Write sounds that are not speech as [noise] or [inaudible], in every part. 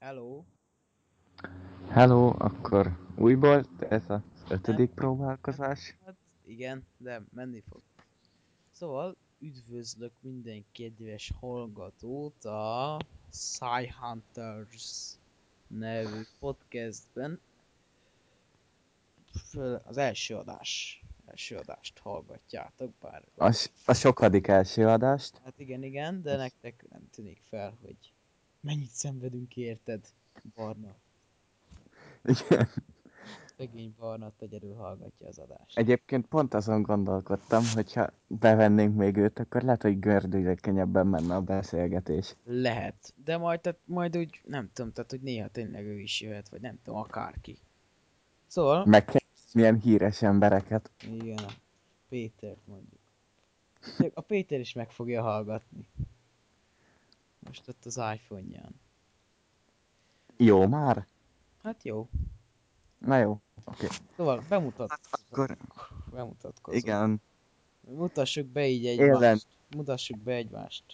Hello. Hello, akkor újból ez az ötödik próbálkozás. Hát igen, de menni fog. Szóval üdvözlök minden kedves hallgatót a Hunters nevű podcastben. Az első adás. Első adást hallgatjátok, bár... A, a sokadik első adást. Hát igen, igen, de nektek nem tűnik fel, hogy mennyit szenvedünk érted, Barna. Igen. Szegény Barna egyedül hallgatja az adást. Egyébként pont azon gondolkodtam, hogyha bevennénk még őt, akkor lehet, hogy gördülékenyebben menne a beszélgetés. Lehet, de majd, tehát, majd úgy, nem tudom, tehát hogy néha tényleg ő is jöhet, vagy nem tudom, akárki. Szóval, Meg milyen híres embereket. igen, a Pétert mondjuk. A Péter is meg fogja hallgatni. Most ott az iPhone-ján. Jó már? Hát jó. Na jó, oké. Szóval bemutat, Akkor bemutatkozunk. igen, Mutassuk be így egymást. Mutassuk be egymást.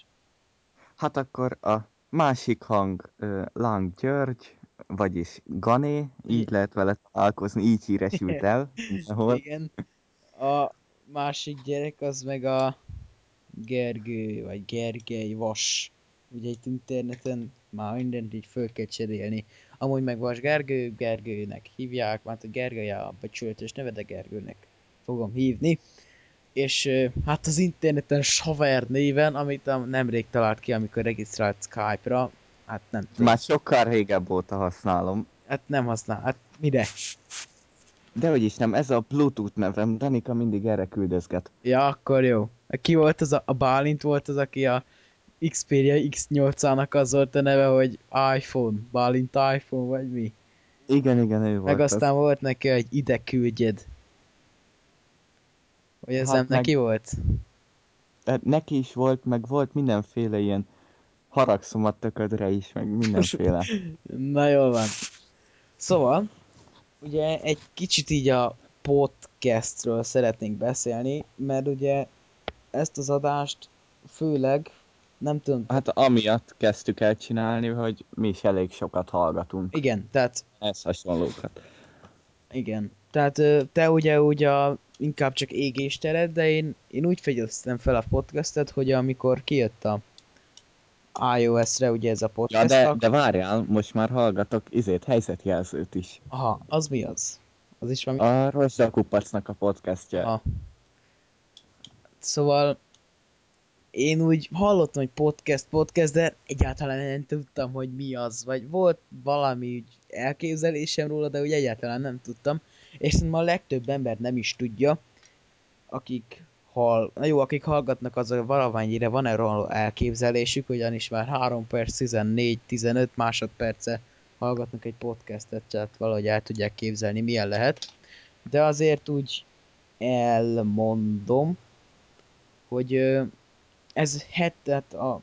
hát akkor a másik hang ö, Lang György, vagyis Gané, így lehet vele találkozni, így híresült el. [laughs] Ahol. Igen. A másik gyerek az meg a Gergő, vagy Gergely Vas. Ugye itt interneten már mindent így föl kell cserélni. Amúgy meg Vas Gergő, Gergőnek hívják, mert a Gergely a becsületes neve, de Gergőnek fogom hívni. És hát az interneten Saver néven, amit nemrég talált ki, amikor regisztrált Skype-ra, hát nem tudom, Már sokkal régebb óta használom. hát nem használ, hát mire? De hogy is nem, ez a Bluetooth nevem, Danika mindig erre küldözget. Ja, akkor jó. Ki volt az a, a Bálint volt az, aki a Xperia X8-ának az volt a neve, hogy iPhone, Bálint iPhone, vagy mi? Igen, igen, ő volt Meg az. aztán volt neki, hogy ide küldjed. Vagy ez Hát nem meg- neki volt? Tehát neki is volt, meg volt mindenféle ilyen haragszom a töködre is, meg mindenféle. [laughs] Na jól van. Szóval, ugye egy kicsit így a podcastről szeretnénk beszélni, mert ugye ezt az adást főleg, nem tudom, Hát amiatt kezdtük el csinálni, hogy mi is elég sokat hallgatunk. igen, tehát Ez hasonlókat. Igen. Tehát te ugye úgy a, inkább csak égést tered, de én, én úgy fegyeztem fel a podcastet, hogy amikor kijött a iOS-re ugye ez a Ja, podcast, de, ak- de várjál, most már hallgatok izét, helyzetjelzőt is. aha, az mi az? Az is valami... A Rozsa Kupacnak a podcastja. Aha. Szóval én úgy hallottam, hogy podcast, podcast, de egyáltalán nem tudtam, hogy mi az, vagy volt valami úgy elképzelésem róla, de úgy egyáltalán nem tudtam, és szerintem a legtöbb ember nem is tudja, akik hall, na jó, akik hallgatnak, az valamennyire van erről elképzelésük, ugyanis már 3 perc 14-15 másodperce hallgatnak egy podcastet, tehát valahogy el tudják képzelni, milyen lehet. De azért úgy elmondom, hogy ez het, tehát a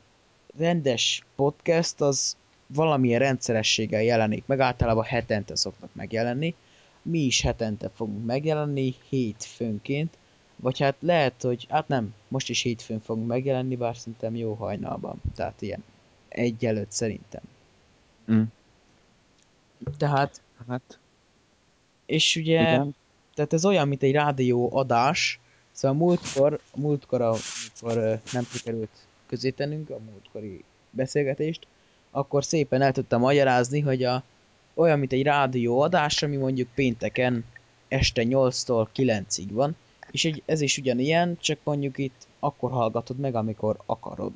rendes podcast az valamilyen rendszerességgel jelenik meg, általában hetente szoktak megjelenni. Mi is hetente fogunk megjelenni, hétfőnként, vagy hát lehet, hogy, hát nem, most is hétfőn fogunk megjelenni, bár szerintem jó hajnalban, tehát ilyen egy előtt szerintem. Mm. Tehát, Hát, és ugye, igen. tehát ez olyan, mint egy rádió adás, szóval múltkor, múltkor, amikor nem sikerült közé tennünk a múltkori beszélgetést, akkor szépen el tudtam magyarázni, hogy a, olyan, mint egy rádió adás, ami mondjuk pénteken este 8-tól 9-ig van, és egy, ez is ugyanilyen, csak mondjuk itt akkor hallgatod meg, amikor akarod.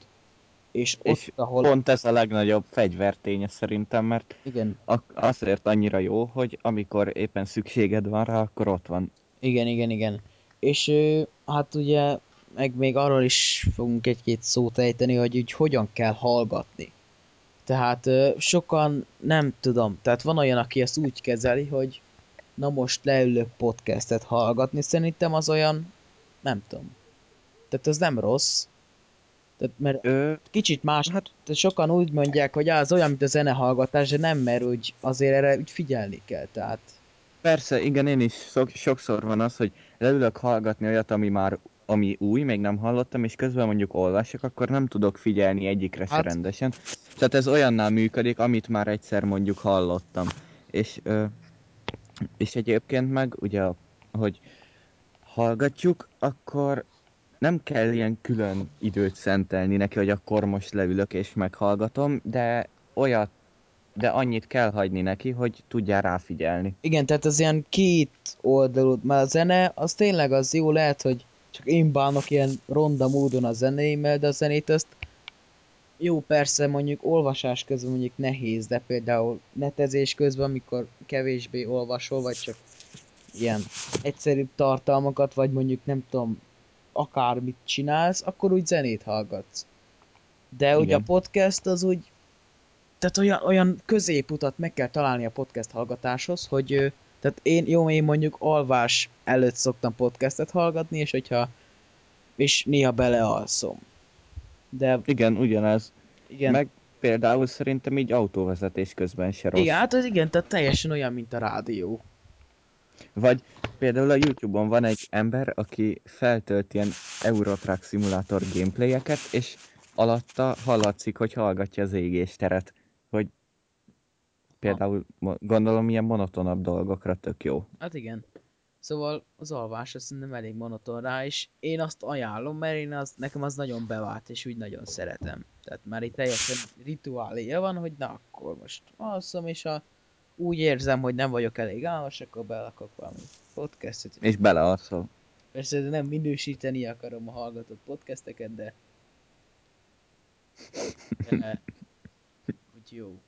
És ott, És ahol... Pont ez a legnagyobb fegyverténye szerintem, mert Igen, azért annyira jó, hogy amikor éppen szükséged van rá, akkor ott van. Igen, igen, igen. És hát ugye, meg még arról is fogunk egy-két szót ejteni, hogy úgy hogyan kell hallgatni. Tehát sokan nem tudom, tehát van olyan, aki ezt úgy kezeli, hogy na most leülök podcastet hallgatni, szerintem az olyan, nem tudom. Tehát ez nem rossz. Tehát, mert Ö, kicsit más, hát sokan úgy mondják, hogy á, az olyan, mint a zenehallgatás, de nem, mert úgy azért erre úgy figyelni kell, tehát persze, igen, én is szok- sokszor van az, hogy leülök hallgatni olyat, ami már ami új, még nem hallottam, és közben mondjuk olvasok, akkor nem tudok figyelni egyikre hát... se rendesen. Tehát ez olyannál működik, amit már egyszer mondjuk hallottam. És, ö, és egyébként meg ugye, hogy hallgatjuk, akkor nem kell ilyen külön időt szentelni neki, hogy akkor most leülök és meghallgatom, de olyat, de annyit kell hagyni neki, hogy tudjál ráfigyelni. Igen, tehát az ilyen két oldalú, mert a zene, az tényleg az jó, lehet, hogy csak én bánok ilyen ronda módon a zenéimmel, de a zenét azt jó, persze mondjuk olvasás közben mondjuk nehéz, de például netezés közben, amikor kevésbé olvasol, vagy csak ilyen egyszerűbb tartalmakat, vagy mondjuk nem tudom, akármit csinálsz, akkor úgy zenét hallgatsz. De ugye a Igen. podcast az úgy, tehát olyan, olyan középutat meg kell találni a podcast hallgatáshoz, hogy tehát én, jó, én mondjuk alvás előtt szoktam podcastet hallgatni, és hogyha, és néha belealszom. De Igen, ugyanez. igen, Meg például szerintem így autóvezetés közben se rossz. igen, hát az igen, tehát teljesen olyan, mint a rádió. Vagy például a Youtube-on van egy ember, aki feltölt ilyen Eurotrack szimulátor gameplayeket, és alatta hallatszik, hogy hallgatja az égésteret. Például gondolom ilyen monotonabb dolgokra tök jó. Hát igen. Szóval az alvás az szerintem elég monoton rá, és én azt ajánlom, mert én az, nekem az nagyon bevált, és úgy nagyon szeretem. Tehát már itt teljesen rituáléja van, hogy na akkor most alszom, és ha úgy érzem, hogy nem vagyok elég álmos, akkor belakok valami podcastet. És belealszol. Persze nem minősíteni akarom a hallgatott podcasteket, de... de hogy jó.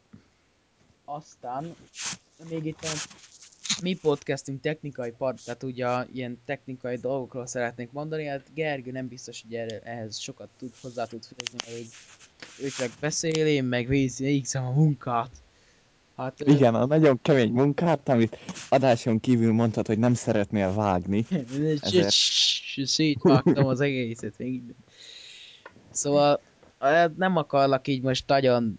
Aztán még itt a mi podcastünk technikai part, tehát ugye ilyen technikai dolgokról szeretnék mondani, hát Gergő nem biztos, hogy erre, ehhez sokat tud, hozzá tud fűzni, mert így ő csak beszél, én meg végzem a munkát. Hát, Igen, a nagyon kemény munkát, amit adáson kívül mondtad, hogy nem szeretnél vágni. [laughs] Ezért- Szétvágtam az egészet még. Szóval hát nem akarlak így most nagyon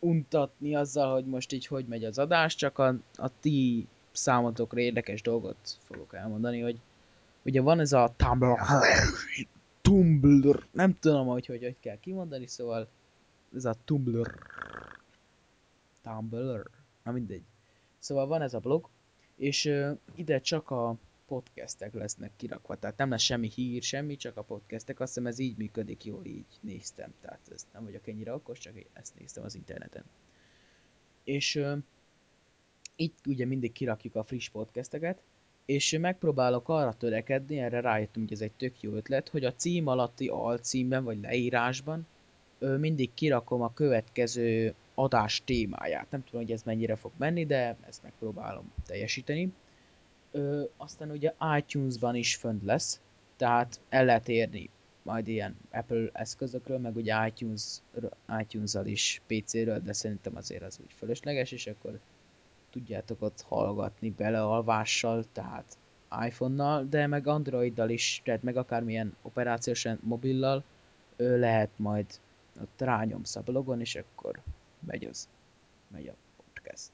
untatni azzal, hogy most így hogy megy az adás, csak a, a ti számotokra érdekes dolgot fogok elmondani, hogy ugye van ez a Tumblr, Tumblr, nem tudom, hogy hogy, hogy kell kimondani, szóval ez a Tumblr, Tumblr, na mindegy. Szóval van ez a blog, és ö, ide csak a podcastek lesznek kirakva, tehát nem lesz semmi hír, semmi, csak a podcastek, azt hiszem ez így működik jól, így néztem, tehát ezt nem vagyok ennyire okos, csak ezt néztem az interneten. És ö, itt ugye mindig kirakjuk a friss podcasteket, és megpróbálok arra törekedni, erre rájöttem, hogy ez egy tök jó ötlet, hogy a cím alatti alcímben vagy leírásban ö, mindig kirakom a következő adás témáját. Nem tudom, hogy ez mennyire fog menni, de ezt megpróbálom teljesíteni. Ö, aztán ugye iTunes-ban is fönt lesz, tehát el lehet érni majd ilyen Apple eszközökről, meg ugye iTunes, iTunes-al is PC-ről, de szerintem azért az úgy fölösleges, és akkor tudjátok ott hallgatni belealvással, tehát iPhone-nal, de meg Androiddal is, tehát meg akármilyen operációs mobillal ö, lehet majd ott rányomsz a blogon, és akkor megy az, megy a podcast.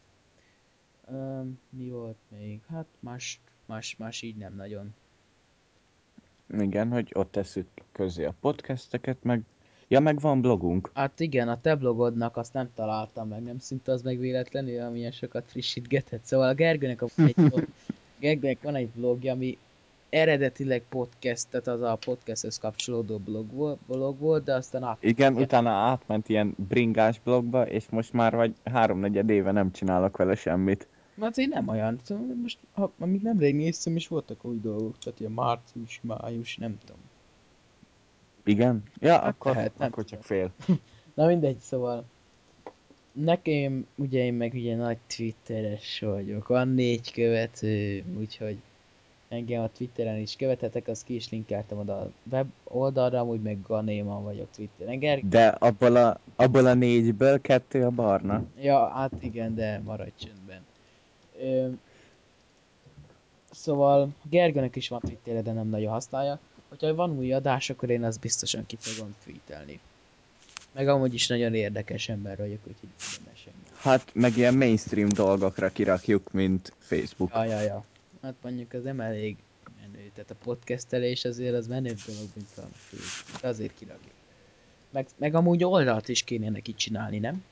Öm, mi volt még? Hát más, más, más így nem nagyon. Igen, hogy ott tesszük közé a podcasteket, meg... Ja, meg van blogunk. Hát igen, a te blogodnak azt nem találtam meg, nem szinte az meg véletlenül, amilyen sokat frissítgetett. Szóval a Gergőnek, a, egy blog, Gergőnek van egy blogja, ami eredetileg podcast, tehát az a podcasthez kapcsolódó blog volt, blog volt de aztán át... Igen, utána átment ilyen bringás blogba, és most már vagy háromnegyed éve nem csinálok vele semmit. Hát én nem olyan, szóval most, ha, amíg nemrég néztem, és voltak új dolgok, tehát ilyen március, május, nem tudom. Igen? Ja, Hát akkor, lehet, nem akkor csak fél. [laughs] Na mindegy, szóval nekem, ugye én meg ugye nagy twitteres vagyok, van négy követő, úgyhogy engem a Twitteren is követhetek, azt ki is linkeltem oda a web oldalra, amúgy meg Ganéman vagyok Twitteren. Ger- De abból a, abból a négyből kettő a barna. Ja, hát igen, de maradj csöndben. Ö, szóval Gergőnek is van Twittere, de nem nagyon használja. Hogyha van új adás, akkor én azt biztosan ki fogom tweetelni. Meg amúgy is nagyon érdekes ember vagyok, úgyhogy semmi. Hát meg ilyen mainstream dolgokra kirakjuk, mint Facebook. Ja, ja, ja. Hát mondjuk az nem elég menő. Tehát a podcastelés azért az menőbb dolog, mint a. De azért kirakjuk. Meg, meg amúgy oldalt is kéne neki csinálni, nem?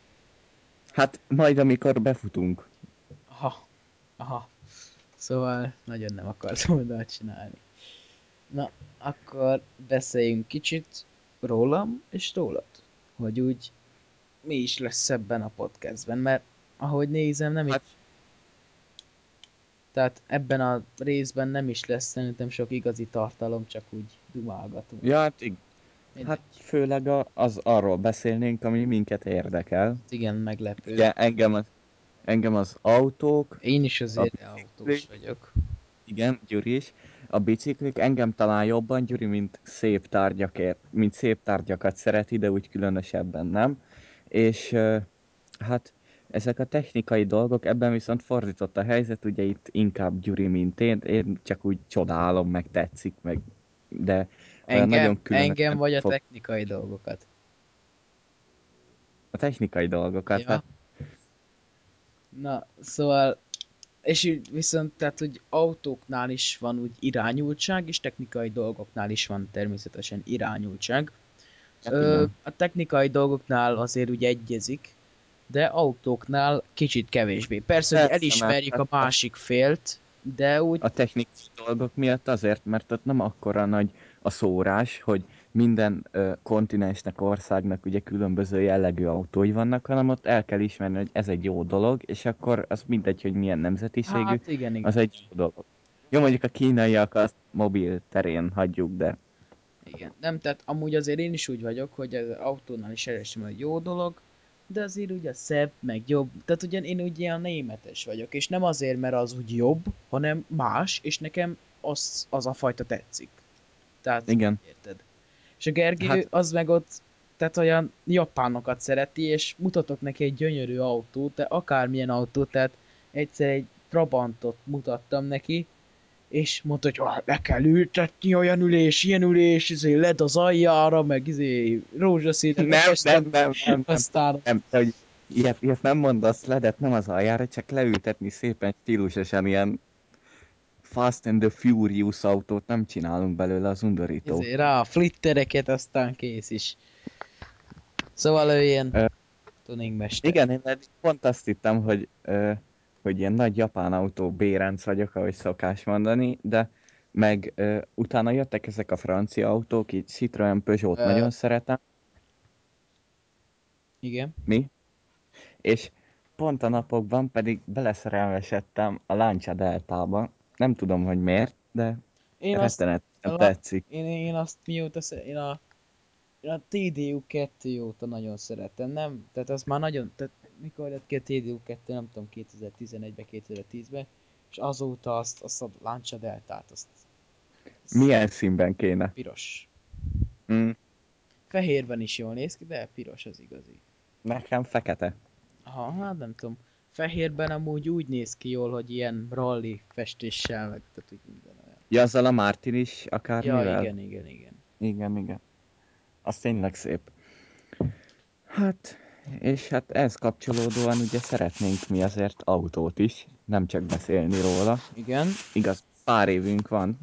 Hát majd amikor befutunk. Aha. Aha. Szóval nagyon nem akartam [laughs] oldalt csinálni. Na, akkor beszéljünk kicsit rólam és rólad. Hogy úgy mi is lesz ebben a podcastben, mert ahogy nézem, nem Hát- is... Tehát ebben a részben nem is lesz szerintem sok igazi tartalom, csak úgy dumálgatunk. Ja, hát, ig- hát főleg a, az arról beszélnénk, ami minket érdekel. igen, meglepő. Ugye engem az, engem az autók, Én is azért A autós vagyok. igen, Gyuri is, a biciklik engem talán jobban, Gyuri, mint szép tárgyakért, mint szép tárgyakat szereti, de úgy különösebben nem. És hát ezek a technikai dolgok, ebben viszont fordított a helyzet, ugye itt inkább Gyuri, mint én, én csak úgy csodálom, meg tetszik, meg de Engem, nagyon különösen engem vagy a fog- technikai dolgokat. a technikai dolgokat. Ja. Hát, Na, szóval, és így viszont, tehát, hogy autóknál is van úgy irányultság, és technikai dolgoknál is van természetesen irányultság. Hát Ö, a technikai dolgoknál azért úgy egyezik, de autóknál kicsit kevésbé. Persze, hogy Persze, elismerjük a mert- másik félt, de úgy a technikai dolgok miatt azért, mert ott nem akkora nagy a szórás, hogy minden ö, kontinensnek, országnak ugye különböző jellegű autói vannak, hanem ott el kell ismerni, hogy ez egy jó dolog, és akkor az mindegy, hogy milyen nemzetiségű, Hát igen, igen. az egy jó dolog. Jó, mondjuk a kínaiak azt mobil terén hagyjuk, de Igen, nem, tehát amúgy azért én is úgy vagyok, hogy az autónál is elismerem, hogy jó dolog, de azért ugye szebb, meg jobb. Tehát ugye én ugye a németes vagyok, és nem azért, mert az úgy jobb, hanem más, és nekem az, az a fajta tetszik. Tehát, igen. érted? És a Gergő Hát- az meg ott, tehát olyan japánokat szereti, és mutatok neki egy gyönyörű autót, de akármilyen autót, tehát egyszer egy Trabantot mutattam neki, és mondta, hogy ah, le kell ültetni olyan ülés, ilyen ülés, izé led az aljára, meg izé rózsaszínet. Nem, nem, nem, nem, nem, Aztán nem, de hogy ilyet, ilyet nem mondasz ledet, nem az aljára, csak leültetni szépen stílusosan ilyen Fast and the Furious autót nem csinálunk belőle, az undorító. izé, rá a flittereket, aztán kész is. Szóval ő ilyen Ö, tuningmester. Igen, én pont azt hittem, hogy, ö, hogy ilyen nagy japán autó bérenc vagyok, ahogy szokás mondani, de meg ö, utána jöttek ezek a francia autók, így Citroen Peugeot Ö. nagyon szeretem, Igen. mi? És pont a napokban pedig beleszerelmesedtem a Lancia Deltába. Nem tudom, hogy miért, de Én azt, rettenetesen a- tetszik. én, én azt mióta, én a, én a TDU 2 óta nagyon szeretem, nem? Tehát az már nagyon, tehát mikor lett ki a TDU 2, nem tudom, 2011-ben, 2010-ben, és azóta azt, azt a Lancia Deltát, azt, azt Milyen színben kéne? piros. Mm, Fehérben is jól néz ki, de piros az igazi. nekem fekete. Aha, hát nem tudom. Fehérben amúgy úgy néz ki jól, hogy ilyen rally festéssel, meg tehát úgy minden olyan. Ja, azzal a Martin is akármivel? Ja, igen, igen, igen. Igen, igen. Az tényleg szép. Hát, és hát ez kapcsolódóan ugye szeretnénk mi azért autót is, nem csak beszélni róla. Igen, Igaz, pár évünk van.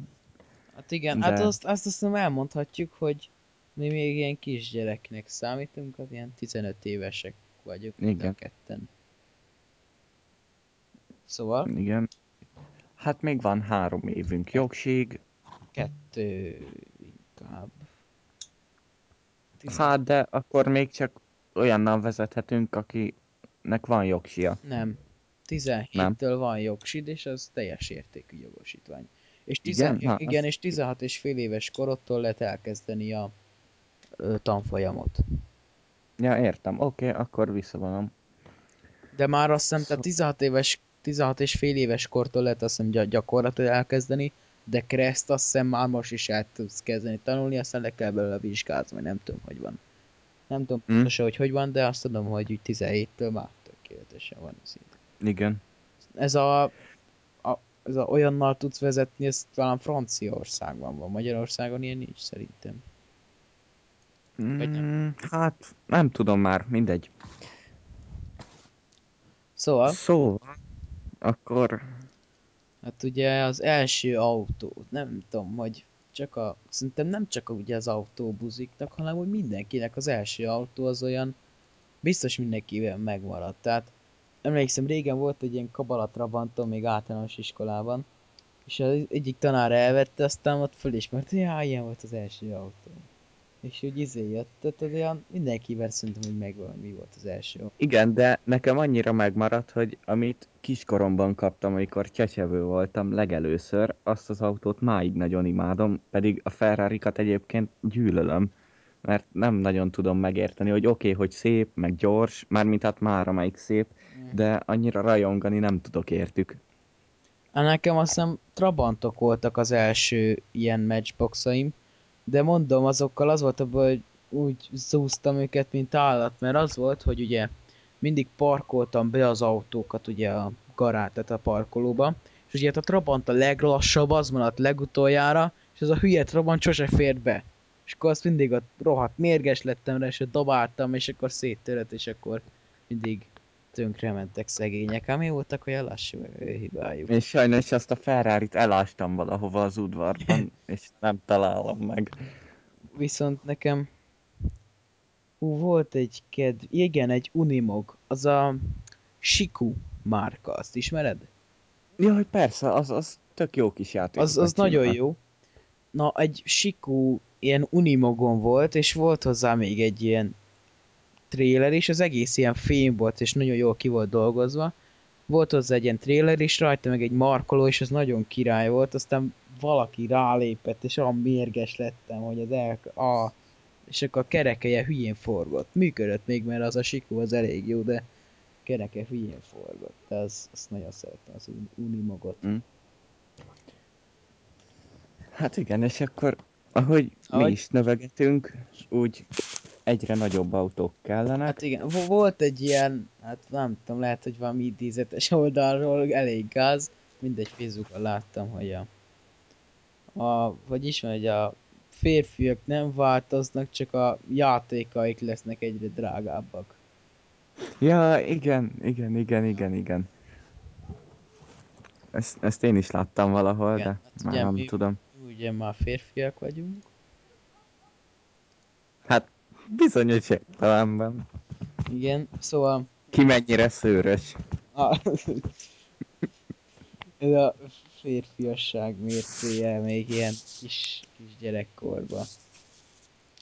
hát igen, hát De- azt, azt azt hiszem elmondhatjuk, hogy mi még ilyen kisgyereknek számítunk, az ilyen 15 évesek vagyunk, mind a Igen. ketten. Szóval, Igen. Hát még van három évünk jogség. kettő inkább. Tizen- Hát de akkor még csak olyannal vezethetünk, akinek van jogsia. Nem. 17-től van jogsid, és az teljes értékű jogosítvány. És Igen? tizen... Igen, azt- és 16 és fél éves korodtól lehet elkezdeni a ö, tanfolyamot. Ja, értem. Oké, okay, akkor visszavonom. De már azt hiszem, Szó- tehát 16 éves, 16 és fél éves kortól lehet azt hiszem gy- gyakorlatot elkezdeni, de kereszt azt hiszem már most is el tudsz kezdeni tanulni, aztán le kell belőle vizsgázni, vagy nem tudom, hogy van. Nem tudom Hm. pontosan, hogy hogy van, de azt tudom, hogy úgy 17-től már tökéletesen van az így. Igen. Ez a, a, ez a olyannal tudsz vezetni, ez talán Franciaországban van, Magyarországon ilyen nincs szerintem. Vagy nem. Mm, hát, nem tudom már, mindegy. Szóval, Szóval, akkor Hát ugye az első autó, nem tudom, hogy csak a, szerintem nem csak ugye az autóbuziknak, hanem úgy mindenkinek az első autó az olyan, biztos mindenkivel megmaradt. Tehát emlékszem, régen volt egy ilyen kabalatrabantom még általános iskolában, és az egyik tanár elvette, aztán ott fölismert, hogy já, ilyen volt az első autó. És úgy izé jött, tehát olyan mindenkivel szerintem, hogy megvan, mi volt az első. Igen, de nekem annyira megmaradt, hogy amit kiskoromban kaptam, amikor csecsevő voltam legelőször, azt az autót máig nagyon imádom, pedig a ferrari egyébként gyűlölöm, mert nem nagyon tudom megérteni, hogy oké, okay, hogy szép, meg gyors, mármint hát már amelyik szép, de annyira rajongani nem tudok értük. Nekem azt hiszem Trabantok voltak az első ilyen matchboxaim, de mondom, azokkal az volt abban, hogy úgy zúztam őket, mint állat, mert az volt, hogy ugye mindig parkoltam be az autókat ugye a garát, tehát a parkolóba, és ugye hát a Trabant a leglassabb, az maradt legutoljára, és az a hülye Trabant sose fért be. És akkor azt mindig ott rohadt mérges lettem rá, és dobáltam, és akkor széttörött, és akkor mindig tönkre mentek szegények, ami voltak olyan lassú hibájuk. És sajnos azt a ferrari elástam valahova az udvarban, [laughs] és nem találom meg. Viszont nekem Ú, volt egy kedv... Igen, egy Unimog. Az a Shiku márka, azt ismered? Jaj, persze, az, az tök jó kis játék. Az, az nagyon jó. Na, egy Shiku ilyen Unimogon volt, és volt hozzá még egy ilyen trailer is, az egész ilyen fém volt, és nagyon jól ki volt dolgozva. Volt hozzá egy ilyen trailer is, rajta meg egy markoló, és az nagyon király volt, aztán valaki rálépett, és olyan mérges lettem, hogy az el... A, és akkor a kerekeje hülyén forgott. Működött még, mert az a sikó az elég jó, de kereke hülyén forgott. Az, azt nagyon szerettem, az Unimogot. Mm. Hát igen, és akkor ahogy, ahogy mi is növegetünk, úgy egyre nagyobb autók kellenek. Hát igen, volt egy ilyen, hát nem tudom, lehet, hogy valami idézetes oldalról elég gáz, mindegy Facebookon láttam, hogy a, a vagy ismer, hogy a férfiak nem változnak, csak a játékaik lesznek egyre drágábbak. Ja, igen, igen, igen, igen, igen. Ezt, ezt én is láttam valahol, igen, de hát már nem mi, tudom. Ugye már férfiak vagyunk. Hát bizonyos értelemben. Igen, szóval... Ki mennyire szőrös. A, [laughs] ez a férfiasság mércéje még ilyen kis, kis gyerekkorban.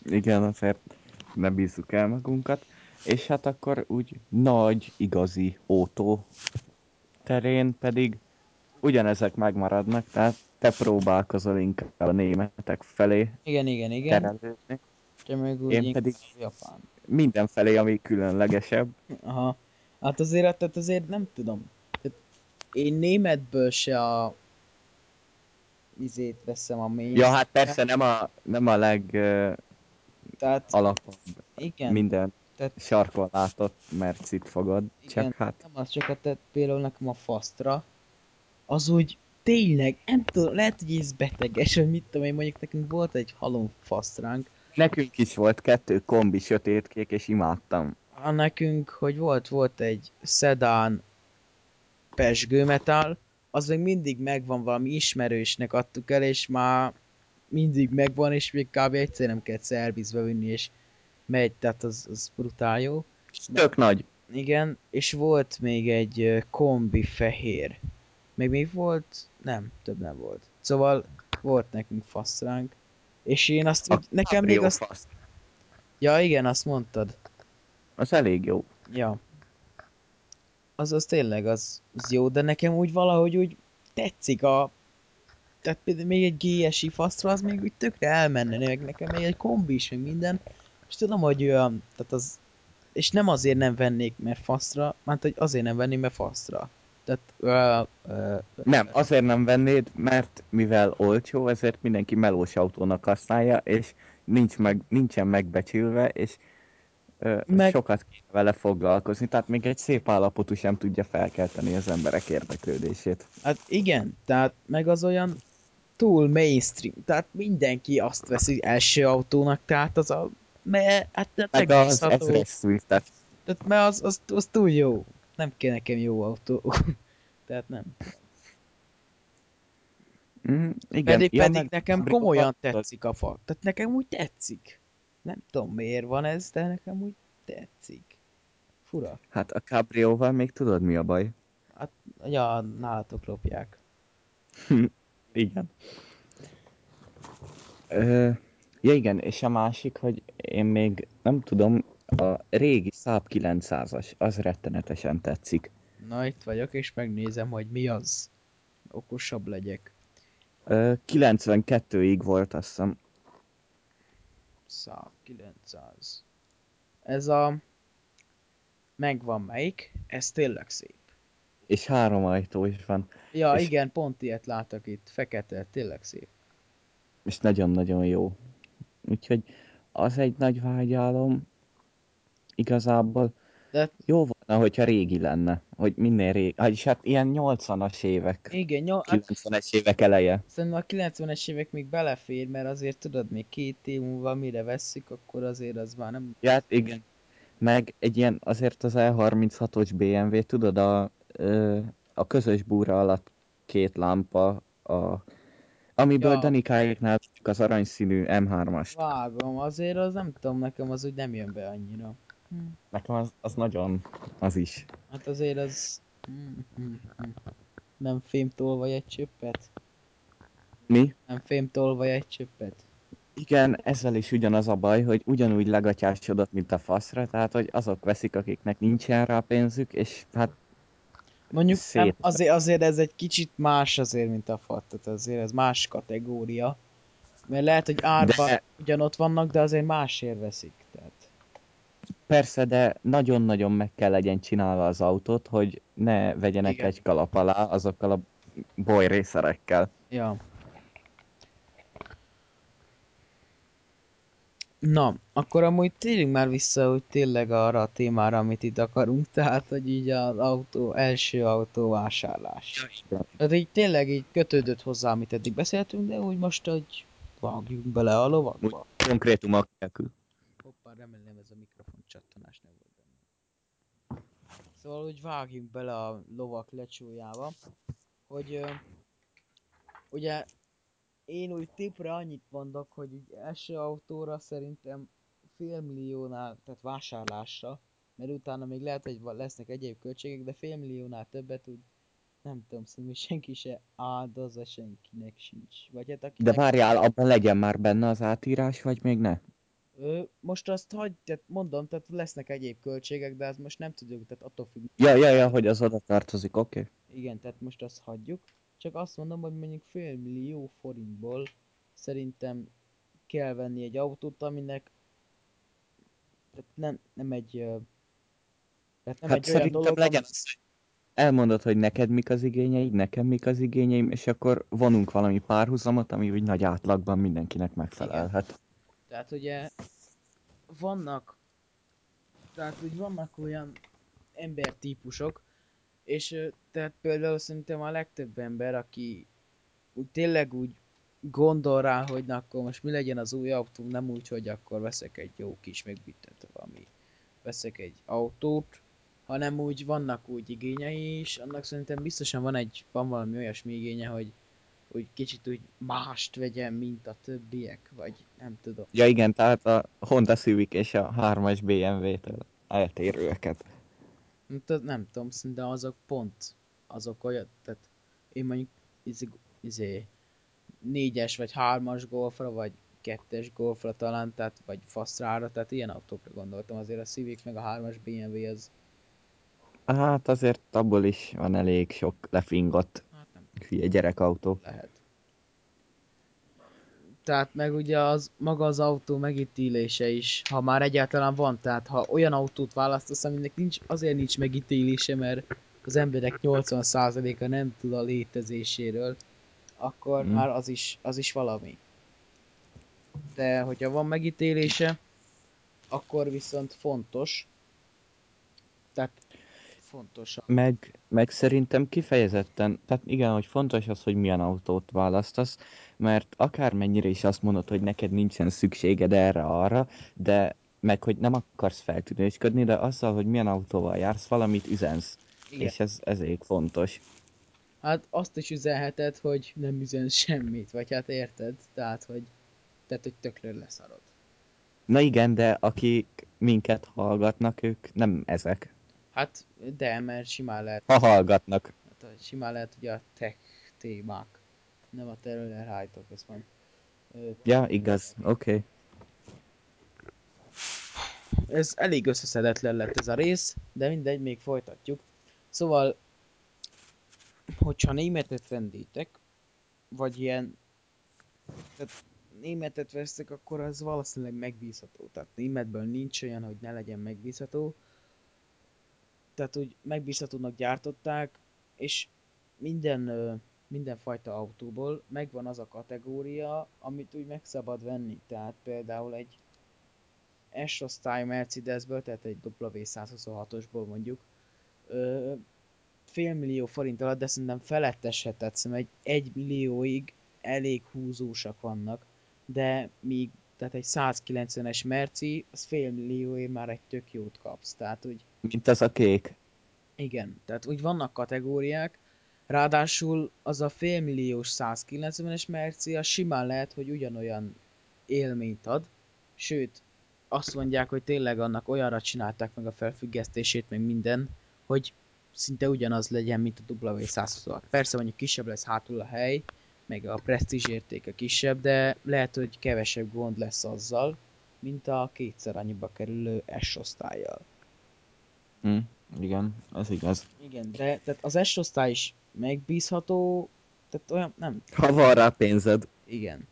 Igen, azért ne bízzuk el magunkat. És hát akkor úgy nagy, igazi ótó terén pedig ugyanezek megmaradnak, tehát te próbálkozol inkább a németek felé Igen, igen, igen. Terelődni. Te meg úgy Én pedig Japán. mindenfelé, ami különlegesebb. Aha. Hát azért, tehát azért nem tudom. Tehát én németből se a izét veszem a mély. Ja, hát persze nem a, nem a leg uh, tehát, alapabb igen, minden tehát, sarkon látott mercit fogod, igen, csak hát... Nem az csak a tehát például nekem a fasztra, az úgy tényleg, nem tudom, lehet, hogy ez beteges, vagy mit tudom én, mondjuk nekünk volt egy halom fasztránk. Nekünk is volt kettő kombi sötétkék, és imádtam. A nekünk, hogy volt, volt egy szedán pesgőmetál, az még mindig megvan, valami ismerősnek adtuk el, és már mindig megvan, és még kb. egyszer nem kell szervizbe vinni, és megy, tehát az, az brutál jó. Tök nagy. Igen, és volt még egy kombi fehér. Még még volt? Nem, több nem volt. Szóval volt nekünk faszránk. És én azt, a nekem még azt... Fasz. Ja igen, azt mondtad. Az elég jó. Ja az, az tényleg az, az jó, de nekem úgy valahogy úgy tetszik a... Tehát például még egy GSI fasztra az még úgy tökre elmenne, meg nekem még egy kombi is, meg minden. És tudom, hogy olyan, tehát az... És nem azért nem vennék, mert fasztra, mert hogy azért nem vennék, mert fasztra. Tehát... Uh, uh, nem, azért nem vennéd, mert mivel olcsó, ezért mindenki melós autónak használja, és nincs meg, nincsen megbecsülve, és meg... sokat kéne vele foglalkozni, tehát még egy szép állapotú sem tudja felkelteni az emberek érdeklődését. Hát igen, tehát meg az olyan túl mainstream, tehát mindenki azt veszi első autónak, tehát az a... Mert, hát meg az ezres Swiftet. Tehát mert az, az, az túl jó. Nem kell nekem jó autó. [laughs] tehát nem. Mm, igen, Pedig, ja, pedig nekem komolyan tetszik a fa. Tehát nekem úgy tetszik. Nem tudom miért van ez, de nekem úgy tetszik. Fura. Hát a Cabrióval még tudod mi a baj? Hát, ja, nálatok lopják. [laughs] Igen. Ö, ja igen, és a másik, hogy én még nem tudom, a régi Saab 900-as, az rettenetesen tetszik. Na, itt vagyok, és megnézem, hogy mi az. Okosabb legyek. Ö, 92-ig volt, azt hiszem. Saab 900. Ez a... Megvan melyik? Ez tényleg szép. És három ajtó is van, Ja, És- igen, pont ilyet látok itt. Fekete, tényleg szép. és nagyon-nagyon jó. Úgyhogy az egy nagy vágyálom, igazából. De- Jó volna, hogyha régi lenne, hogy minél régi, vagyis hát ilyen 80-as évek, Igen, hát 90-es évek eleje. szerintem a 90-es évek még belefér, mert azért tudod, még két év múlva mire vesszük, akkor azért az már nem... Ja, hát igen. Meg egy ilyen, azért az E36-os BMW, tudod, a, a közös búra alatt két lámpa, a, amiből Ja. Danikáéknál az aranyszínű M3-as. Vágom, azért az nem tudom, nekem az úgy nem jön be annyira. Hm. Nekem az, az nagyon, az is. Hát azért az... Nem fémtolvaj egy csöppet? Mi? Nem fémtolvaj egy csöppet? Igen, ezzel is ugyanaz a baj, hogy ugyanúgy legatyásodott, mint a faszra, tehát hogy azok veszik, akiknek nincsen rá pénzük, és hát Mondjuk nem, azért, azért ez egy kicsit más azért, mint a fat, tehát azért ez más kategória. Mert lehet, hogy árban De- ugyanott vannak, de azért másért veszik. Tehát. Persze, de nagyon-nagyon meg kell legyen csinálva az autót, hogy ne vegyenek Igen. egy kalap alá azokkal a bolyrészerekkel. Ja. Na, akkor amúgy térjünk már vissza, hogy tényleg arra a témára, amit itt akarunk, [laughs] tehát, hogy így az autó, első autóvásárlás. Tehát így tényleg így kötődött hozzá, amit eddig beszéltünk, de úgy most, hogy vágjunk bele a lovakba. Konkrétumok nélkül. Hoppá, remélem csattanás nem volt benne. Szóval, hogy vágjunk bele a lovak lecsójába, hogy ö, ugye én úgy tipre annyit mondok, hogy így első autóra szerintem félmilliónál, tehát vásárlásra, mert utána még lehet, hogy lesznek egyéb költségek, de félmilliónál többet úgy nem tudom, szerintem semki se áldozza, senkinek sincs. Vagy hát De akinek... várjál, abban legyen már benne az átírás, vagy még ne? Most azt hagy, tehát mondom, tehát lesznek egyéb költségek, de ez most nem tudjuk, tehát attól függ. Ja, ja, ja, hogy az oda tartozik, oké. Okay. Igen, tehát most azt hagyjuk. Csak azt mondom, hogy mondjuk fél millió forintból szerintem kell venni egy autót, aminek tehát nem, nem egy tehát nem Hát egy olyan szerintem dolog, legyen az, elmondod, hogy neked mik az igényeid, nekem mik az igényeim, és akkor vonunk valami párhuzamot, ami úgy nagy átlagban mindenkinek megfelelhet. Tehát ugye vannak, tehát úgy vannak olyan embertípusok, és tehát például szerintem a legtöbb ember, aki úgy tényleg úgy gondol rá, hogy na akkor most mi legyen az új autóm, nem úgy, hogy akkor veszek egy jó kis megbüttet valami, veszek egy autót, hanem úgy vannak úgy igényei is, annak szerintem biztosan van egy, van valami olyasmi igénye, hogy úgy kicsit úgy mást vegyen, mint a többiek, vagy nem tudom. Ja igen, tehát a Honda Civic és a 3-as BMW-től eltérőeket. Nem tud- Nem tudom, szerintem azok pont azok olyan, tehát én mondjuk izé, izé négyes vagy hármas golfra, vagy kettes golfra talán, tehát vagy faszrára, tehát ilyen autókra gondoltam, azért a Civic meg a hármas BMW az, Hát azért abból is van elég sok lefingott hát hülye gyerekautó. lehet. Tehát meg ugye az maga az autó megítélése is, ha már egyáltalán van, tehát ha olyan autót választasz, aminek nincs, azért nincs megítélése, mert az emberek 80%-a nem tud a létezéséről, akkor Mm. már az is, az is valami. De hogyha van megítélése, akkor viszont fontos. Tehát fontos. Meg, meg szerintem kifejezetten, tehát igen, hogy fontos az, hogy milyen autót választasz, mert akármennyire is azt mondod, hogy neked nincsen szükséged erre-arra, de meg hogy nem akarsz feltűnősködni, de azzal, hogy milyen autóval jársz, valamit üzensz. Igen. És ez ezért fontos. Hát azt is üzenheted, hogy nem üzen semmit, vagy hát érted? Tehát, hogy, tehát, hogy tökről leszarod. Na igen, de akik minket hallgatnak, ők nem ezek. Hát, de, mert simán lehet, Ha hallgatnak. hát, simán lehet ugye a tech témák. Nem a terület hájtok, ez van. Ja, igaz. Oké. Okay. ez elég összeszedetlen lett ez a rész, de mindegy, még folytatjuk. Szóval, hogyha németet vendítek, vagy ilyen, tehát németet vesztek, akkor az valószínűleg megbízható. Tehát németből nincs olyan, hogy ne legyen megbízható. Tehát úgy megbízhatónak gyártották, és minden, mindenfajta autóból megvan az a kategória, amit úgy meg szabad venni. Tehát például egy S-osztály Mercedesből, tehát egy W126-osból mondjuk, fél millió forint alatt, de szerintem feletteshetett, szerintem egy 1 millióig elég húzósak vannak, de míg tehát egy 190-es Merci, az fél millióért már egy tök jót kapsz, tehát úgy Mint az a kék. igen, tehát úgy vannak kategóriák, ráadásul az a félmilliós 190-es Merci, az simán lehet, hogy ugyanolyan élményt ad, sőt, azt mondják, hogy tényleg annak olyanra csinálták meg a felfüggesztését, meg minden, hogy szinte ugyanaz legyen, mint a W126. Persze mondjuk kisebb lesz hátul a hely, meg a presztízs értéke kisebb, de lehet, hogy kevesebb gond lesz azzal, mint a kétszer annyiba kerülő S-osztályjal. Hm, igen, ez igaz. Igen, de tehát az S-osztály is megbízható, tehát olyan, nem, Ha van rá pénzed. igen.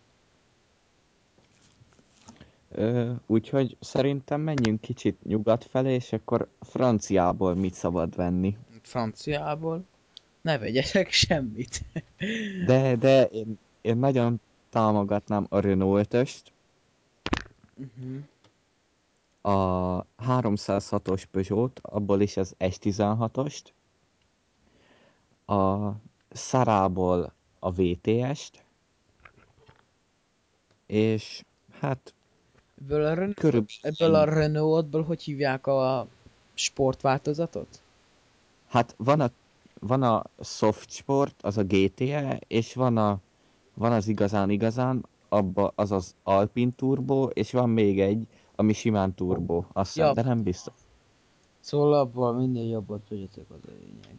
Ö, úgyhogy szerintem menjünk kicsit nyugat felé, és akkor franciából mit szabad venni. Franciából ne vegyetek [laughs] semmit. De, de én, én nagyon támogatnám a Renault 5-öst, uh-huh. a 306-os Peugeot, abból is az S16-ost, a Szarából a VTS-t, és hát Ebből a, Renault, körülbelül ebből a Renault-ból hogy hívják a sportváltozatot? Hát van a, van a Soft Sport, az a GTE, és van, a, van az igazán igazán, abba az az Alpine Turbo, és van még egy, ami simán turbo, azt hiszem, Ja. de nem biztos. Szóval abból minél jobbat vegyetek az a lényeg.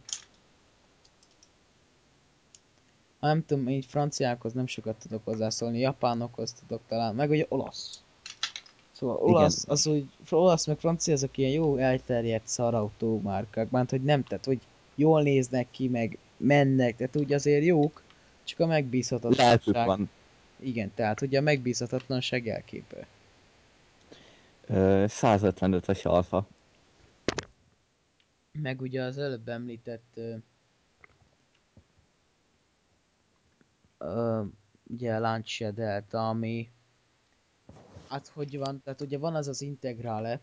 Nem tudom, így franciákhoz nem sokat tudok hozzászólni, japánokhoz tudok talán, meg ugye olasz. Szóval olasz, az úgy, olasz meg francia, azok ilyen jó elterjedt szarautó márkák, mert hogy nem, tehát hogy jól néznek ki, meg mennek, tehát úgy azért jók, csak a megbízhatatlanság. van. Igen, tehát ugye a megbízhatatlanság elképő. Ö, 155-es alfa. Meg ugye az előbb említett ö, ö, ugye a Lancia Delta, ami hát hogy van, tehát ugye van az az Integrale,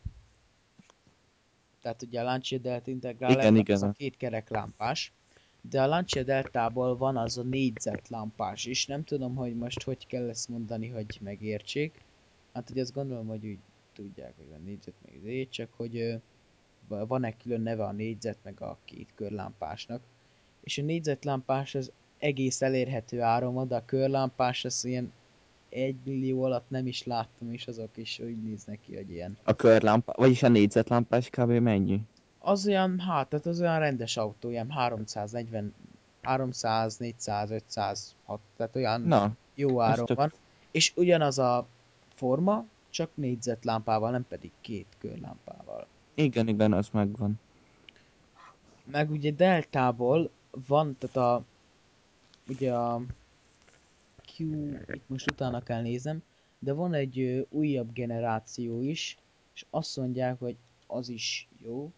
tehát ugye a Lancia Delta Integrale, Igen, az igen. a két kerek lámpás, de a Lancia Deltából van az a négyzet lámpás is, nem tudom, hogy most hogy kell ezt mondani, hogy megértsék. Hát ugye azt gondolom, hogy úgy tudják, hogy van négyzet meg izé, csak hogy ö, va- van egy külön neve a négyzet meg a két körlámpásnak. És a négyzetlámpás az egész elérhető áron van, de a körlámpás az ilyen egy millió alatt nem is láttam, és azok is úgy néznek ki, hogy ilyen. A körlámpa, vagyis a négyzetlámpás kb. mennyi? Az olyan, hát, tehát az olyan rendes autó, ilyen 340, 300, 400, 500, hat, tehát olyan Na, jó áron tök- van. És ugyanaz a forma, csak négyzetlámpával, nem pedig két körlámpával. igen, igen, az megvan. Meg ugye Deltából van, tehát a ugye a Q, itt most utána kell nézem, de van egy ö, újabb generáció is, és azt mondják, hogy az is jó.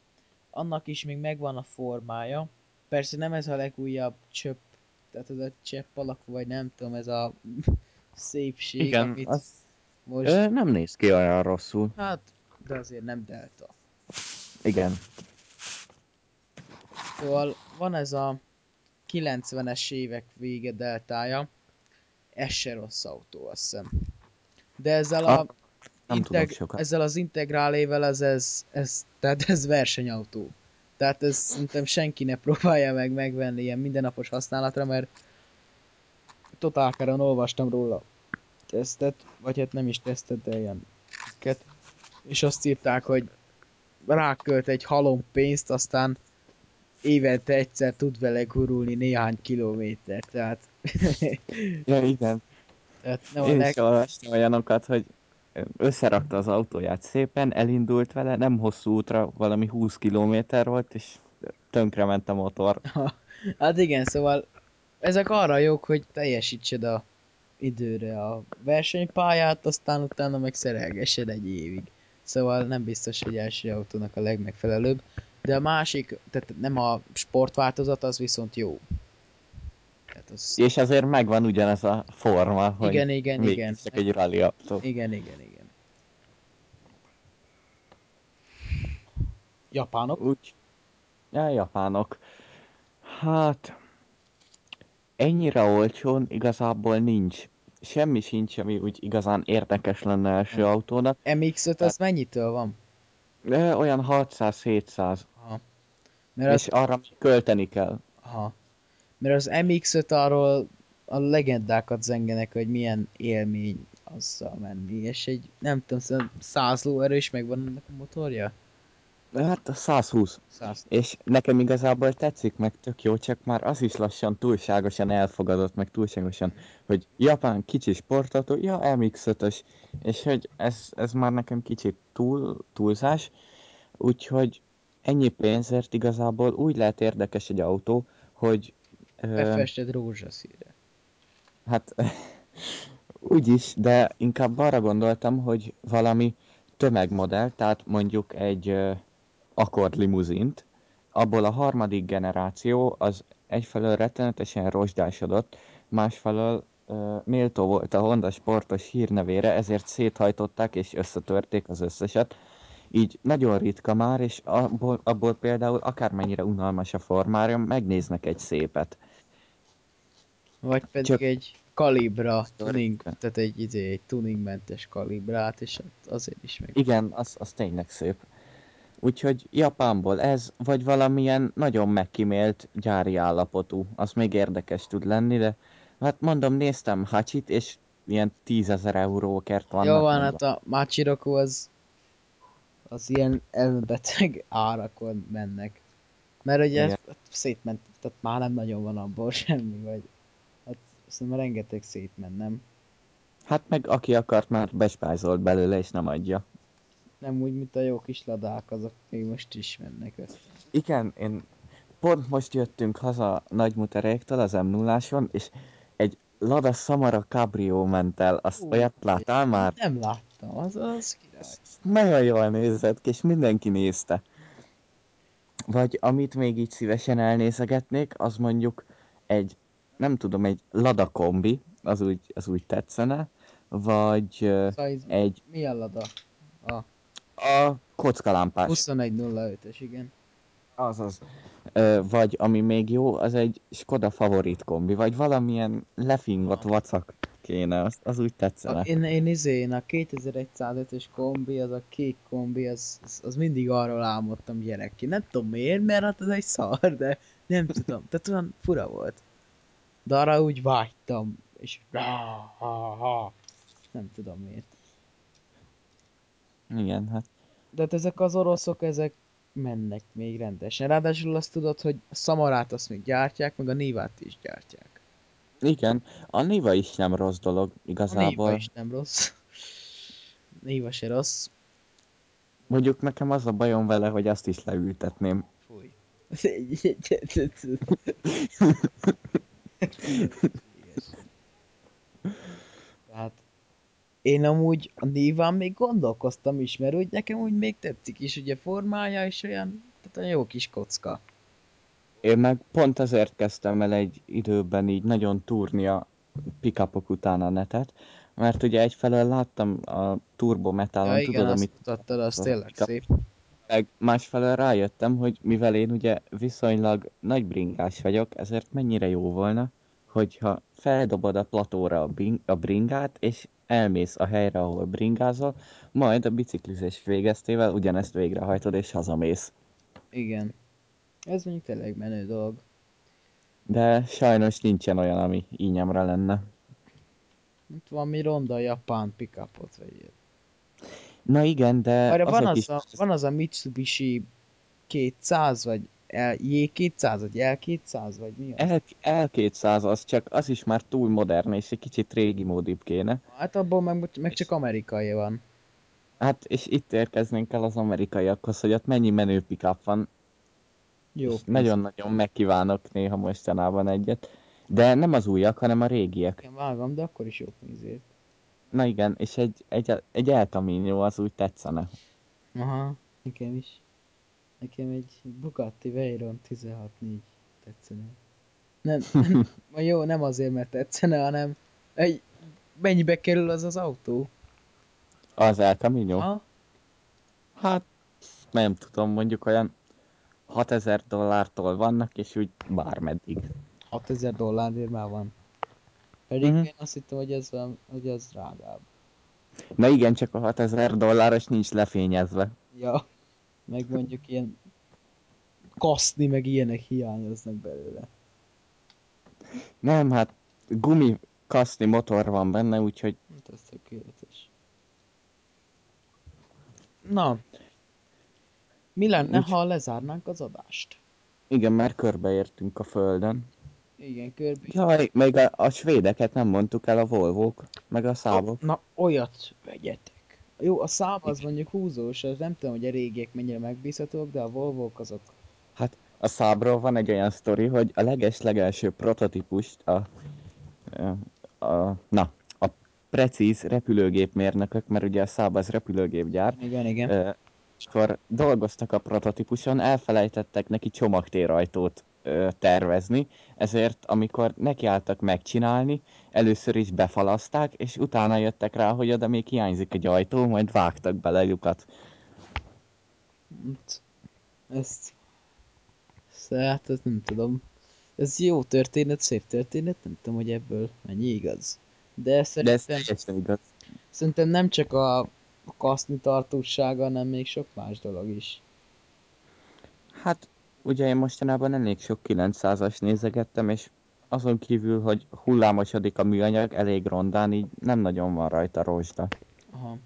Annak is még megvan a formája. Persze nem ez a legújabb csöpp, tehát ez a csepp alakú, vagy nem tudom, ez a [laughs] szépség, Igen, amit az most... ö, nem néz ki olyan rosszul. Hát, de azért nem Delta. Igen. Szóval van ez a 90-es évek vége deltája, ez se rossz autó, azt hiszem. De ezzel a, Nem tudok sokat. ezzel az integrálével ez, ez, ez, tehát ez versenyautó. Tehát ez szerintem senki ne próbálja meg megvenni ilyen mindennapos használatra, mert totálkáron olvastam róla tesztet, vagy hát nem is tesztet, de ilyen és azt írták, hogy rákölt egy halom pénzt, aztán évente egyszer tud vele gurulni néhány kilométer, tehát... Ja, [laughs] igen. a Én leg... is olvastam olyanokat, hogy összerakta az autóját szépen, elindult vele, nem hosszú útra, valami 20 kilométer volt, és tönkrement a motor. [laughs] Hát igen, szóval ezek arra jók, hogy teljesítsed a időre a versenypályát, aztán utána meg szerelgesed egy évig. Szóval nem biztos, hogy első autónak a legmegfelelőbb. De a másik, tehát nem a sportváltozat, az viszont jó. Tehát az... És azért megvan ugyanez a forma, hogy Igen, igen, igen. csak egy rally autó. Igen, igen, igen. Japánok? Úgy. Ja, japánok. Hát... Ennyire olcsón igazából nincs. Semmi sincs, ami úgy igazán érdekes lenne első Nem. autónak. MX-5 az mennyitől van? De olyan 600-700. Aha. Mert az, És arra még költeni kell. aha. Mert az MX-5 arról a legendákat zengenek, hogy milyen élmény azzal menni, és egy, nem tudom, szóval 100 lóerős megvan ennek a motorja? Hát a 120. 100. És nekem igazából tetszik, meg tök jó, csak már az is lassan túlságosan elfogadott, meg túlságosan, hogy Japán kicsi sportautó, ja MX-5-ös, és hogy ez, ez már nekem kicsit túl, túlzás, úgyhogy ennyi pénzért igazából úgy lehet érdekes egy autó, hogy Befested rózsaszínre. hát [laughs] úgy is, de inkább arra gondoltam, hogy valami tömegmodell, tehát mondjuk egy ö, Accord limuzint, abból a harmadik generáció az egyfelől rettenetesen rozsdásodott, másfelől méltó volt a Honda sportos hírnevére, ezért széthajtották és összetörték az összeset. Így nagyon ritka már, és abból, abból például akármennyire unalmas a formája, megnéznek egy szépet. Vagy pedig Csak- egy kalibra tuning, tehát egy, izé, egy tuningmentes kalibrát, és hát azért is meg. Igen, az, az tényleg szép. Úgyhogy Japánból ez, vagy valamilyen nagyon megkímélt gyári állapotú, az még érdekes tud lenni, de hát mondom, néztem Hachit, és ilyen tízezer eurókért vannak. Jó van, hát a Machiroko az az ilyen elbeteg árakon mennek. Mert ugye Igen. szétment, tehát már nem nagyon van abból semmi, vagy szerintem rengeteg szétment, nem? Hát meg aki akart, már bespájzolt belőle, és nem adja. Nem úgy, mint a jó kis ladák, azok még most is mennek össze. Igen, én pont most jöttünk haza Nagymuteréktől az m 0 és egy Lada Samara Cabrio ment el, azt Ú, olyat láttál már? Nem láttam, az az király. Nagyon jól nézett ki, és mindenki nézte. Vagy amit még így szívesen elnézegetnék, az mondjuk egy, nem tudom, egy Lada kombi, az úgy, az úgy tetszene, vagy ez egy mi a lada? A a kockalámpás. 2105-ös, igen. Azaz. Ö, vagy ami még jó, az egy Skoda favorit kombi, vagy valamilyen lefingott vacak kéne, az, az úgy tetszene. A, én, én izé, én a 2105-ös kombi, az a kék kombi, az, az, az mindig arról álmodtam gyerekként. Nem tudom miért, mert hát az egy szar, de nem tudom. Tehát olyan fura volt. De arra úgy vágytam, és ha, ha, ha. nem tudom miért. Igen, hát De hát ezek az oroszok, ezek mennek még rendesen. Ráadásul azt tudod, hogy a Samarát azt még gyártják, meg a Nivát is gyártják. igen, a Niva is nem rossz dolog A Niva igazából. is nem rossz. Niva se rossz. Mondjuk nekem az a bajom vele, hogy azt is leültetném. Fúj. Tehát én amúgy a Niván még gondolkoztam is, mert úgy nekem úgy még tetszik is, ugye formája is olyan, tehát olyan jó kis kocka. Én meg pont ezért kezdtem el egy időben így nagyon túrni a pickupok után a netet, mert ugye egyfelől láttam a turbo metálon, Ja, igen, tudod, azt amit mutattad, az tényleg szép. meg másfelől rájöttem, hogy mivel én ugye viszonylag nagy bringás vagyok, ezért mennyire jó volna, hogyha feldobod a platóra a, bring- a bringát, és elmész a helyre, ahol bringázol, majd a biciklizés végeztével ugyanezt végrehajtod, és hazamész. Igen. Ez mondjuk tényleg menő dolog. De sajnos nincsen olyan, ami ínyemre lenne. Itt van mi ronda japán pickupot, vagy ilyet. Na igen, de Arra van az, a, van az a Mitsubishi 200, vagy L, J200, vagy L200, vagy mi az? L, L200 az csak, az is már túl modern, és egy kicsit régi módibb kéne. Hát abból meg, meg csak amerikai van. Hát, és itt érkeznénk el az amerikaiakhoz, hogy ott mennyi menő pickup van. Jó. Nagyon-nagyon megkívánok néha mostanában egyet. De nem az újak, hanem a régiek. Igen, vágom, de akkor is jó pénzért. Na igen, és egy, egy, egy El Camino az úgy tetszene. Aha, nekem is. Nekem egy Bugatti Veyron 16.4 tetszene. Nem, [laughs] nem, jó, nem azért, mert tetszene, hanem egy, mennyibe kerül az az autó? Az El Camino? Ha? Hát, nem tudom, mondjuk olyan 6000 dollártól vannak, és úgy bármeddig. 6000 dollárért már van. Pedig Mhm. én azt hittem, hogy ez, van, hogy ez drágább. Na igen, csak a 6000 dolláros nincs lefényezve. Ja, meg mondjuk ilyen kaszni, meg ilyenek hiányoznak belőle. Nem, hát gumi kaszni motor van benne, úgyhogy Hát ez tökéletes. Na, mi lenne, Úgy- ha lezárnánk az adást? igen, már körbeértünk a földön. Igen, körbe. Jaj, még a, a svédeket nem mondtuk el, a volvók, meg a szábok. Na, olyat vegyetek. Jó, a szám az mondjuk húzós, az nem tudom, hogy a régiek mennyire megbízhatók, de a volvók azok Hát a szábról van egy olyan sztori, hogy a leges-legelső prototípust a, a, a, na, a precíz repülőgépmérnökök, mert ugye a száb az repülőgépgyár, igen, igen. És akkor dolgoztak a prototípuson, elfelejtettek neki csomagtérajtót tervezni, ezért amikor nekiálltak megcsinálni, először is befalaszták, és utána jöttek rá, hogy oda még hiányzik egy ajtó, majd vágtak bele lyukat. Hát, Ezt... ezt hát, ezt nem tudom. Ez jó történet, szép történet, nem tudom, hogy ebből mennyi igaz. De De ez szerintem, teljesen igaz. szerintem nem csak a a kaszni tartósága, hanem még sok más dolog is. Hát, ugye én mostanában elég sok 900-as nézegettem, és azon kívül, hogy hullámosodik a műanyag elég rondán, így nem nagyon van rajta rozsda. Aha.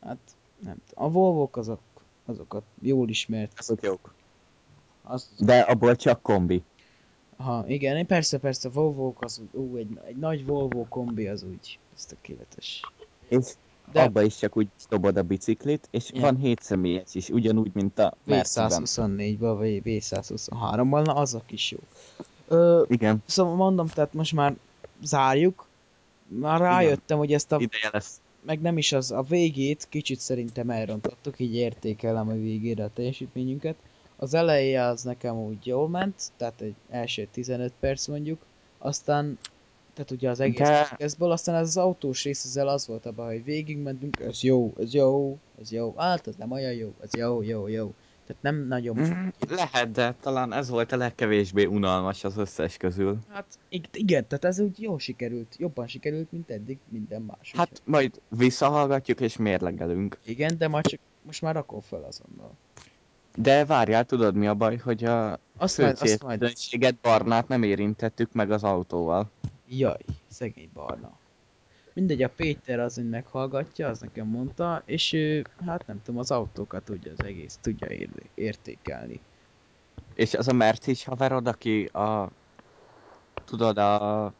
Hát, nem. A volvok azok, azokat jól ismert. Azok jók. Az, De abból csak kombi. aha, igen, persze, persze, a Volvo az ó, egy, egy nagy Volvo kombi az úgy, ez tökéletes. És De- abba is csak úgy dobod a biciklit, és Ja. van 7 személyes is, ugyanúgy, mint a Merciben. V124-ban, vagy V123-ban, na azok is jó. Ö, Igen, szóval mondom, tehát most már zárjuk. Már rájöttem, hogy ezt a, ideje lesz. meg nem is az, a végét kicsit szerintem elrontottuk, így értékelem a végére a teljesítményünket. Az eleje az nekem úgy jól ment, tehát egy első 15 perc mondjuk, aztán tehát ugye az egész De- podcastból, aztán ez az autós rész ezzel az volt abban, hogy végigmentünk, ez jó, ez jó, ez jó, hát ez nem olyan jó, ez jó, jó, jó. Tehát nem nagyon Mm, Lehet, de talán ez volt a legkevésbé unalmas az összes közül. Hát ig- igen, tehát ez úgy jól sikerült, jobban sikerült, mint eddig minden más. Hát majd visszahallgatjuk és mérlegelünk. igen, de majd csak most már rakom fel azonnal. De várjál, tudod mi a baj, hogy a Azt majd, azt majd, főcélközönséget Barnát nem érintettük meg az autóval. Jaj, szegény barna. Mindegy, a Péter az, hogy meghallgatja, az nekem mondta, és ő, hát nem tudom, az autókat tudja az egész, tudja ér- értékelni. És az a Mercis haverod, aki a... Tudod, a...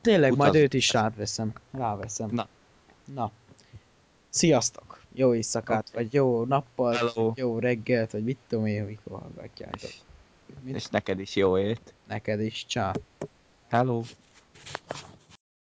Tényleg, majd Utaz- őt is ráveszem, ráveszem. Na. Na. Sziasztok! Jó éjszakát, vagy jó nappal, Hello. jó reggelt, vagy mit tudom én, mikor hallgatjátok. Mit És neked is jó ét. neked is, csá. Hello!